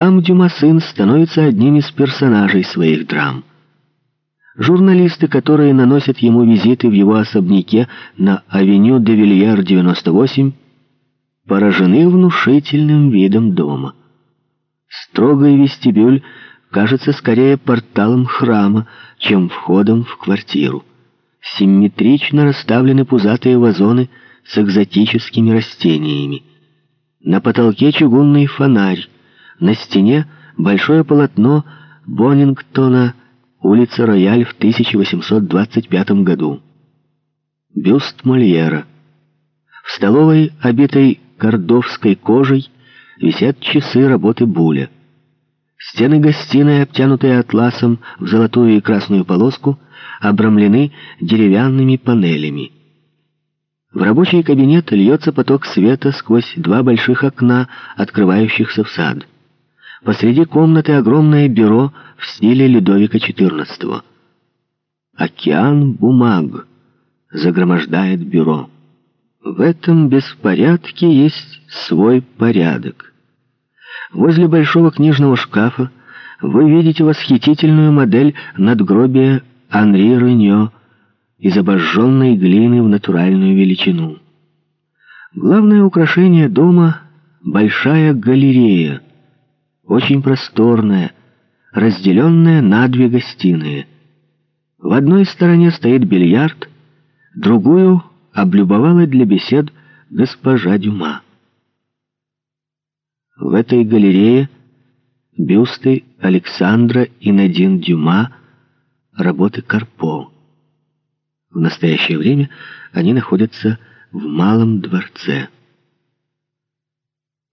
Там Дюма сын становится одним из персонажей своих драм. Журналисты, которые наносят ему визиты в его особняке на авеню де Вильяр 98, поражены внушительным видом дома. Строгий вестибюль кажется скорее порталом храма, чем входом в квартиру. Симметрично расставлены пузатые вазоны с экзотическими растениями. На потолке чугунный фонарь, на стене большое полотно Боннингтона улица Рояль в 1825 году. Бюст Мольера. В столовой, обитой кордовской кожей, висят часы работы Буля. Стены гостиной, обтянутые атласом в золотую и красную полоску, обрамлены деревянными панелями. В рабочий кабинет льется поток света сквозь два больших окна, открывающихся в сад. Посреди комнаты огромное бюро в стиле Людовика XIV. «Океан бумаг» загромождает бюро. В этом беспорядке есть свой порядок. Возле большого книжного шкафа вы видите восхитительную модель надгробия Анри Реньо из обожженной глины в натуральную величину. Главное украшение дома — большая галерея, очень просторная, разделенная на две гостиные. В одной стороне стоит бильярд, другую облюбовала для бесед госпожа Дюма. В этой галерее бюсты Александра и Надин Дюма, работы Карпо. В настоящее время они находятся в Малом дворце.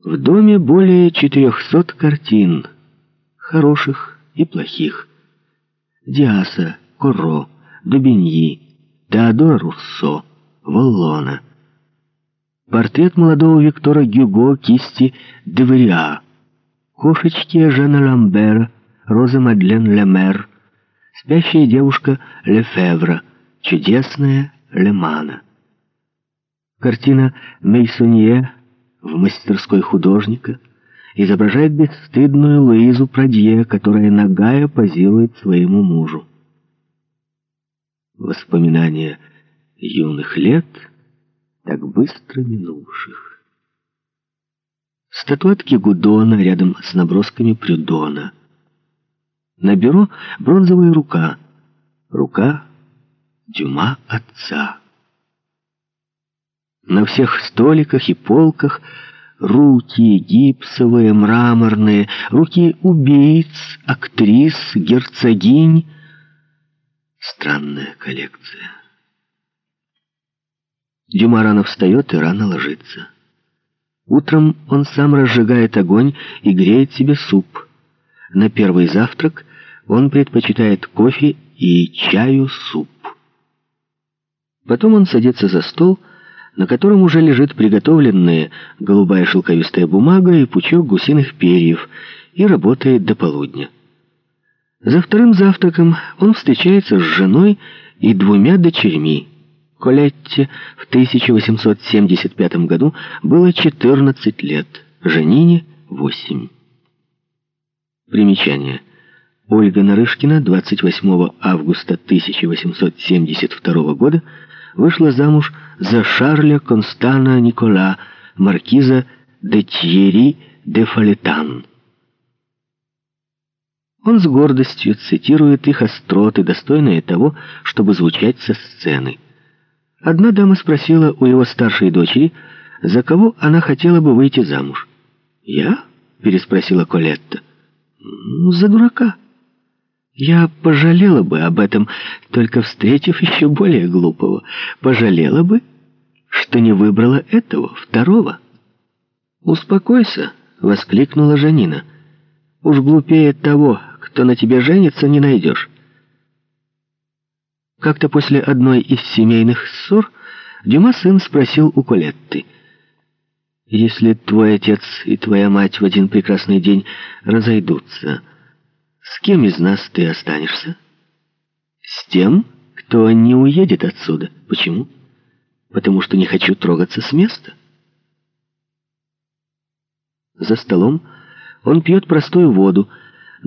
В доме более 400 картин, хороших и плохих. Диаса, Коро, Дубиньи, Теодора Руссо, Воллона. Портрет молодого Виктора Гюго кисти Девриа. Кошечки Жана Ламбера, Роза Мадлен Лемер, спящая девушка Лефевра, чудесная Лемана. Картина Мейсонье в мастерской художника изображает бесстыдную Луизу Прадье, которая нагая позирует своему мужу. Воспоминания юных лет — так быстро минувших. Статуэтки Гудона рядом с набросками Прюдона. На бюро бронзовая рука. Рука Дюма отца. На всех столиках и полках руки гипсовые, мраморные, руки убийц, актрис, герцогинь. Странная коллекция. Дюма рано встает и рано ложится. Утром он сам разжигает огонь и греет себе суп. На первый завтрак он предпочитает кофе и чаю суп. Потом он садится за стол, на котором уже лежит приготовленная голубая шелковистая бумага и пучок гусиных перьев, и работает до полудня. За вторым завтраком он встречается с женой и двумя дочерьми. Колетте в 1875 году было 14 лет, Женине — 8. Примечание. Ольга Нарышкина 28 августа 1872 года вышла замуж за Шарля Констана Никола, маркиза де Тьерри де Фалетан. Он с гордостью цитирует их остроты, достойные того, чтобы звучать со сцены. Одна дама спросила у его старшей дочери, за кого она хотела бы выйти замуж. «Я?» — переспросила Колетта. «Ну, за дурака». Я пожалела бы об этом, только встретив еще более глупого. Пожалела бы, что не выбрала этого, второго. «Успокойся», — воскликнула Жанина. «Уж глупее того, кто на тебе женится, не найдешь». Как-то после одной из семейных ссор Дюма сын спросил у Колетты, «Если твой отец и твоя мать в один прекрасный день разойдутся, с кем из нас ты останешься?» «С тем, кто не уедет отсюда. Почему?» «Потому что не хочу трогаться с места». За столом Он пьет простую воду,